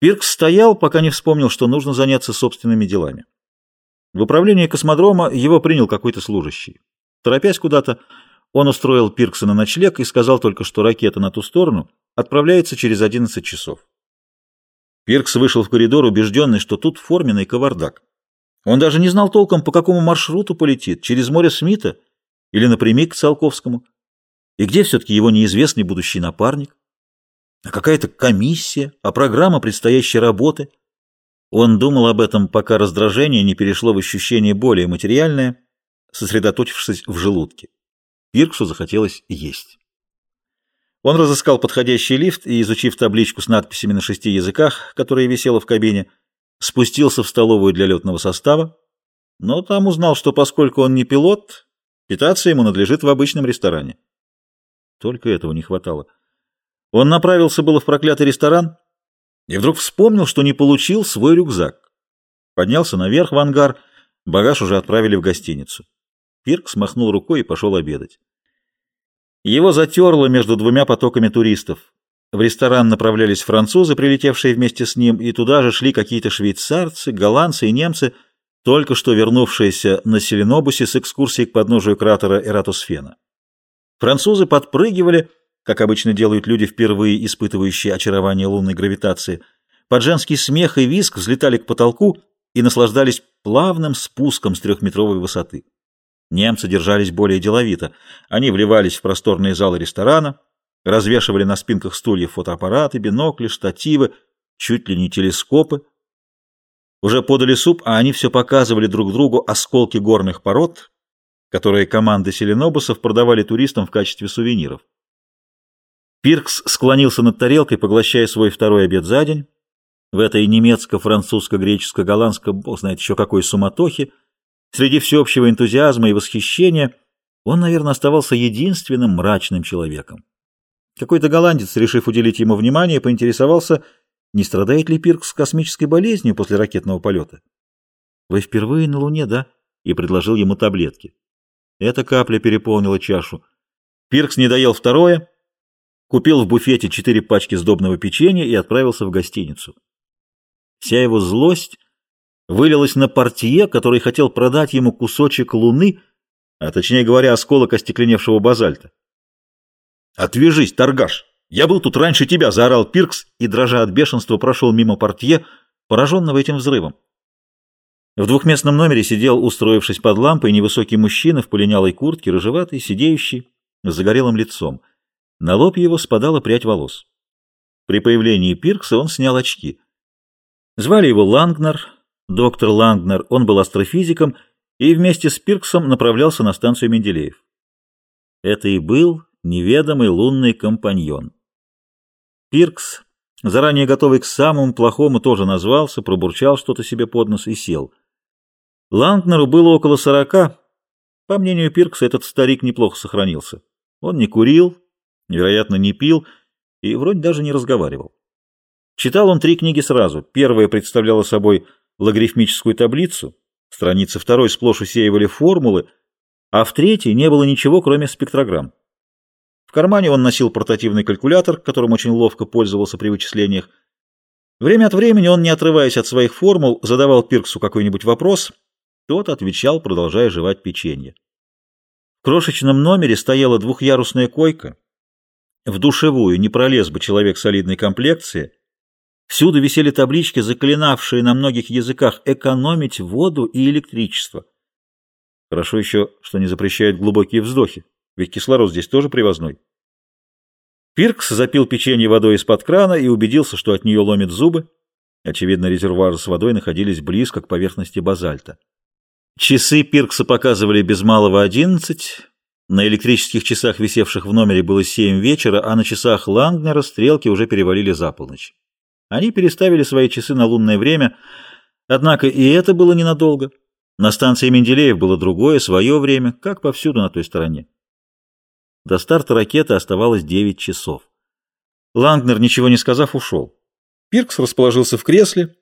Пиркс стоял, пока не вспомнил, что нужно заняться собственными делами. В управлении космодрома его принял какой-то служащий. Торопясь куда-то, он устроил Пиркса на ночлег и сказал только, что ракета на ту сторону отправляется через 11 часов. Пиркс вышел в коридор, убежденный, что тут форменный кавардак. Он даже не знал толком, по какому маршруту полетит, через море Смита или напрямик к Циолковскому. И где все-таки его неизвестный будущий напарник? А какая-то комиссия, а программа предстоящей работы. Он думал об этом, пока раздражение не перешло в ощущение более материальное, сосредоточившись в желудке. Пирксу захотелось есть. Он разыскал подходящий лифт и, изучив табличку с надписями на шести языках, которая висела в кабине, спустился в столовую для летного состава, но там узнал, что поскольку он не пилот, питаться ему надлежит в обычном ресторане. Только этого не хватало. Он направился было в проклятый ресторан и вдруг вспомнил, что не получил свой рюкзак. Поднялся наверх в ангар, багаж уже отправили в гостиницу. Пирк смахнул рукой и пошел обедать. Его затерло между двумя потоками туристов. В ресторан направлялись французы, прилетевшие вместе с ним, и туда же шли какие-то швейцарцы, голландцы и немцы, только что вернувшиеся на Селенобусе с экскурсией к подножию кратера Эратосфена. Французы подпрыгивали, как обычно делают люди, впервые испытывающие очарование лунной гравитации. Под женский смех и виск взлетали к потолку и наслаждались плавным спуском с трехметровой высоты. Немцы держались более деловито. Они вливались в просторные залы ресторана, развешивали на спинках стульев фотоаппараты, бинокли, штативы, чуть ли не телескопы. Уже подали суп, а они все показывали друг другу осколки горных пород, которые команды селенобусов продавали туристам в качестве сувениров. Пиркс склонился над тарелкой, поглощая свой второй обед за день. В этой немецко-французско-греческо-голландско, бог знает еще какой суматохе, среди всеобщего энтузиазма и восхищения, он, наверное, оставался единственным мрачным человеком. Какой-то голландец, решив уделить ему внимание, поинтересовался, не страдает ли Пиркс космической болезнью после ракетного полета. «Вы впервые на Луне, да?» и предложил ему таблетки. Эта капля переполнила чашу. Пиркс не доел второе, купил в буфете четыре пачки сдобного печенья и отправился в гостиницу. Вся его злость вылилась на портье, который хотел продать ему кусочек луны, а точнее говоря, осколок остекленевшего базальта. «Отвяжись, торгаш! Я был тут раньше тебя!» — заорал Пиркс и, дрожа от бешенства, прошел мимо портье, пораженного этим взрывом. В двухместном номере сидел, устроившись под лампой, невысокий мужчина в полинялой куртке, рыжеватый, сидеющий, с загорелым лицом. На лоб его спадала прядь волос. При появлении Пиркса он снял очки. Звали его Лангнер, доктор Лангнер, он был астрофизиком и вместе с Пирксом направлялся на станцию Менделеев. Это и был неведомый лунный компаньон. Пиркс, заранее готовый к самому плохому, тоже назвался, пробурчал что-то себе под нос и сел. Лангнеру было около сорока. По мнению Пиркса, этот старик неплохо сохранился. Он не курил, вероятно, не пил и вроде даже не разговаривал. Читал он три книги сразу. Первая представляла собой логарифмическую таблицу, страницы второй сплошь усеивали формулы, а в третьей не было ничего, кроме спектрограмм. В кармане он носил портативный калькулятор, которым очень ловко пользовался при вычислениях. Время от времени он, не отрываясь от своих формул, задавал Пирксу какой-нибудь вопрос, тот отвечал, продолжая жевать печенье. В крошечном номере стояла двухъярусная койка, в душевую не пролез бы человек солидной комплекции. Всюду висели таблички, заклинавшие на многих языках экономить воду и электричество. Хорошо еще, что не запрещают глубокие вздохи, ведь кислород здесь тоже привозной. Пиркс запил печенье водой из-под крана и убедился, что от нее ломит зубы. Очевидно, резервуары с водой находились близко к поверхности базальта. Часы Пиркса показывали без малого одиннадцать, на электрических часах, висевших в номере, было семь вечера, а на часах Лангнера стрелки уже перевалили за полночь. Они переставили свои часы на лунное время, однако и это было ненадолго. На станции Менделеев было другое, свое время, как повсюду на той стороне. До старта ракеты оставалось девять часов. Лангнер, ничего не сказав, ушел. Пиркс расположился в кресле,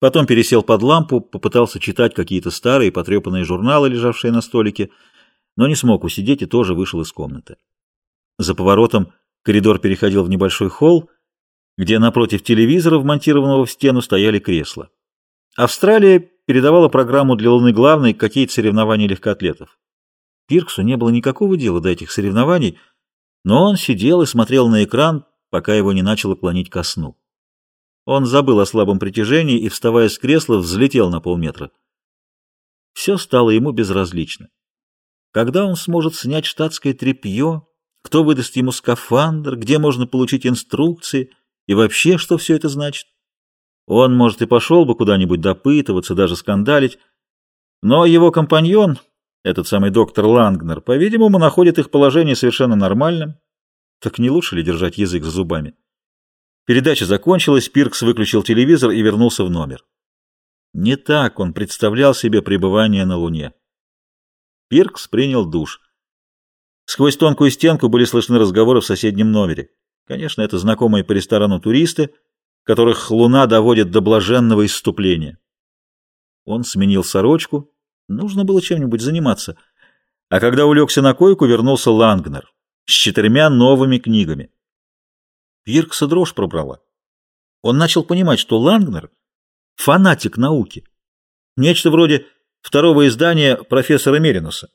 потом пересел под лампу, попытался читать какие-то старые потрепанные журналы, лежавшие на столике, но не смог усидеть и тоже вышел из комнаты. За поворотом коридор переходил в небольшой холл, где напротив телевизора, вмонтированного в стену, стояли кресла. Австралия передавала программу для Луны главной какие-то соревнования легкоатлетов. Пирксу не было никакого дела до этих соревнований, но он сидел и смотрел на экран, пока его не начало клонить ко сну. Он забыл о слабом притяжении и, вставая с кресла, взлетел на полметра. Все стало ему безразлично. Когда он сможет снять штатское тряпье, кто выдаст ему скафандр, где можно получить инструкции и вообще, что все это значит? Он, может, и пошел бы куда-нибудь допытываться, даже скандалить, но его компаньон, этот самый доктор Лангнер, по-видимому, находит их положение совершенно нормальным. Так не лучше ли держать язык за зубами? Передача закончилась, Пиркс выключил телевизор и вернулся в номер. Не так он представлял себе пребывание на Луне. Пиркс принял душ. Сквозь тонкую стенку были слышны разговоры в соседнем номере. Конечно, это знакомые по ресторану туристы, которых Луна доводит до блаженного исступления. Он сменил сорочку, нужно было чем-нибудь заниматься. А когда улегся на койку, вернулся Лангнер с четырьмя новыми книгами. Пиркса дрожь пробрала. Он начал понимать, что Лангнер — фанатик науки. Нечто вроде второго издания профессора Меринуса.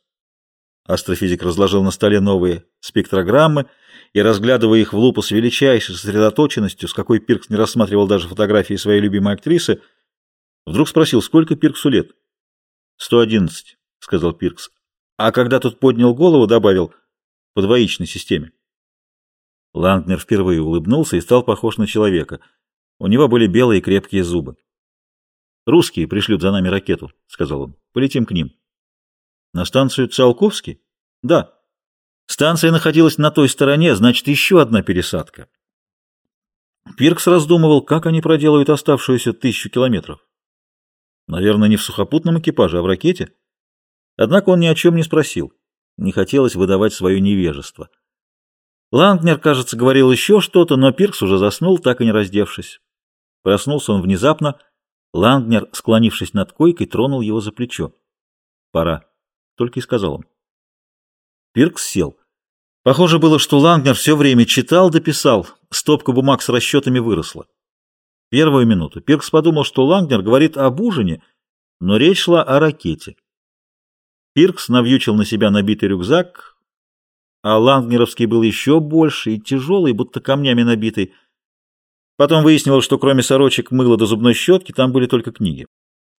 Астрофизик разложил на столе новые спектрограммы и, разглядывая их в лупу с величайшей сосредоточенностью, с какой Пиркс не рассматривал даже фотографии своей любимой актрисы, вдруг спросил, сколько Пирксу лет. «Сто одиннадцать», — сказал Пиркс. А когда тот поднял голову, добавил «по двоичной системе». Лангнер впервые улыбнулся и стал похож на человека. У него были белые крепкие зубы. «Русские пришлют за нами ракету», — сказал он. «Полетим к ним». «На станцию Циолковский?» «Да». Станция находилась на той стороне, значит, еще одна пересадка. Пиркс раздумывал, как они проделают оставшуюся тысячу километров. Наверное, не в сухопутном экипаже, а в ракете. Однако он ни о чем не спросил. Не хотелось выдавать свое невежество. Лангнер, кажется, говорил еще что-то, но Пиркс уже заснул, так и не раздевшись. Проснулся он внезапно. Лангнер, склонившись над койкой, тронул его за плечо. «Пора», — только и сказал он. Пиркс сел. Похоже было, что Лангнер все время читал, дописал. Стопка бумаг с расчетами выросла. Первую минуту Пиркс подумал, что Лангнер говорит об ужине, но речь шла о ракете. Пиркс навьючил на себя набитый рюкзак, а лангнеровский был еще больше и тяжелый, будто камнями набитый. Потом выяснилось, что кроме сорочек, мыла до зубной щетки, там были только книги.